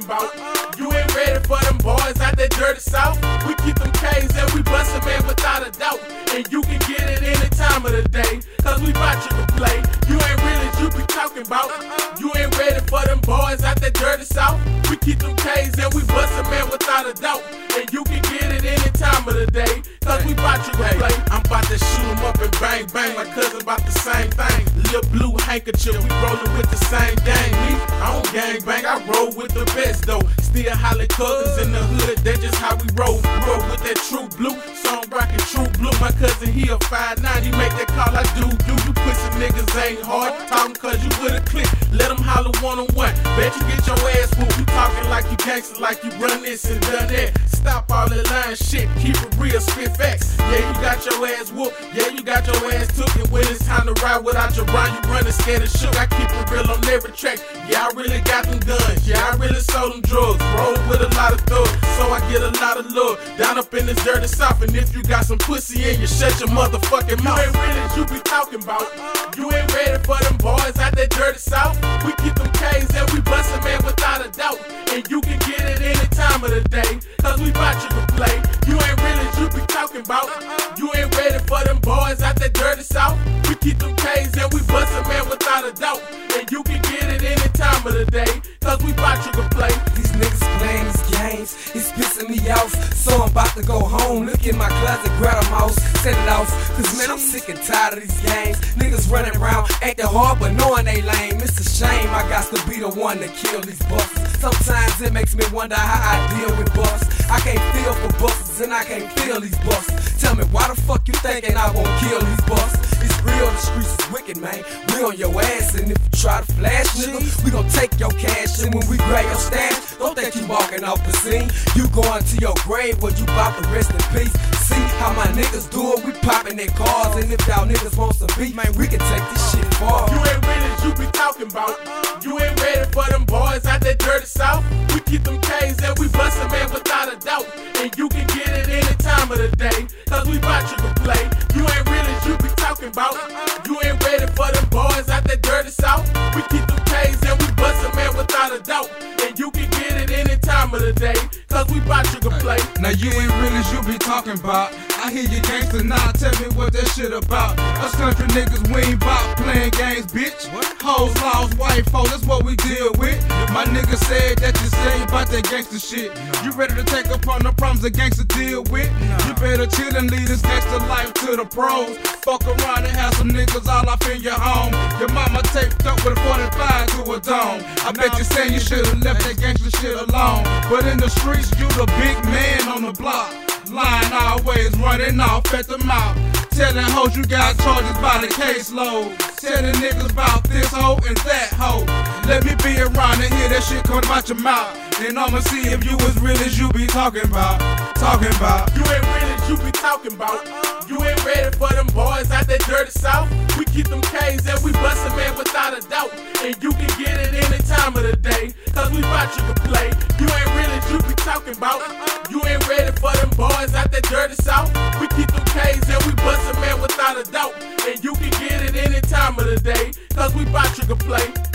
talking about. You ain't ready for them boys out that dirty south. We keep them K's and we bust a man without a doubt. And you can get it any time of the day, cause we bout you to play. You ain't really you be talking about. You ain't ready for them boys out that dirty south. We keep them K's and we bust a man without a doubt. And you can get it any time of the day, cause we bout you to play. I'm about to shoot them up and bang bang. My cousin about the same thing. Lil' blue handkerchief, we rollin' with the same thing. Gang bang, I roll with the best though. Still holla cousins in the hood, that's just how we roll. Roll with that true blue, song rockin' true blue. My cousin he a 5'9, he make that call I do. Do you pussy niggas ain't hard? Talkin' cause you with a click. Let 'em holler one on one. Bet you get your ass You talking like you gangster, like you run this and done that. Stop all that lying shit, keep it real, spit facts. Yeah, you got your ass whooped. Yeah, you got your ass took. And when it's time to ride without your rhyme, you running scared and shook. I keep it real on every track. Yeah, I really got them guns. Yeah, I really sold them drugs. Roll with a lot of thugs, so I get a lot of love. Down up in this dirty south, and if you got some pussy in you, shut your motherfucking mouth. You ain't really you be talking about. Uh-uh. You ain't ready for them boys out that dirty south. We keep them K's and we doubt. And you can get it any time of the day. Cause we bout you to play. You ain't really you be talking about. You ain't ready for them boys out that dirty to go home. Look in my closet, grab a mouse, set it off. Cause man, I'm sick and tired of these games. Niggas running around, acting hard, but knowing they lame. It's a shame I got to be the one to kill these busters. Sometimes it makes me wonder how I deal with busts. I can't feel for busters and I can't feel these busters. Tell me why the fuck you thinking I won't kill these busters? It's real, the streets is wicked, man. We on your ass, and if you try to flash, nigga, we gon' take your cash. And when we grab your stash, don't think you walking off the scene. You going to your grave where you bout to rest in peace. See how my niggas do it, we popping their cars. And if y'all niggas want some beat, man, we can take this shit far. You ain't really you be talking about. You ain't ready for them boys out that dirty south. We keep them K's and we bustin' man without a doubt. And you can get it any time of the day. Cause we bout you to play. You ain't really you be talking about. You ain't ready for them boys out that dirty south. We keep them K's and we bustin' man without a doubt. And you can get it any time of the day. Cause we bout you to play. Now you ain't real as you be talking about. I hear you gangster now, tell me what that shit about. Us country niggas, we ain't bout playing games, bitch. Hoes, laws, white folks, that's what we deal with. My nigga said that you say about that gangster shit. You ready to take upon the problems a gangster deal with? You better chill and lead this gangster life to the pros. Fuck around and have some niggas all up in your home. Your mama taped up with a 45 to a dome. I bet you saying you should've left that gangster shit alone. But in the streets, you the big man on the block. Lying always running off at the mouth. Telling hoes you got charges by the caseload. Telling niggas about this hoe and that hoe. Let me be around and hear that shit come out your mouth. And I'ma see if you as real as you be talking about. Talking about. You ain't real as you be talking about. Uh-uh. You ain't ready for them boys out that dirty south. We keep them K's and we bustin' man without a doubt. And you can get it any time of the day. Cause we bout you to play. Talking about. You ain't ready for them boys out that dirty south. We keep them K's and we bust a man without a doubt. And you can get it any time of the day. Cause we bout you to play.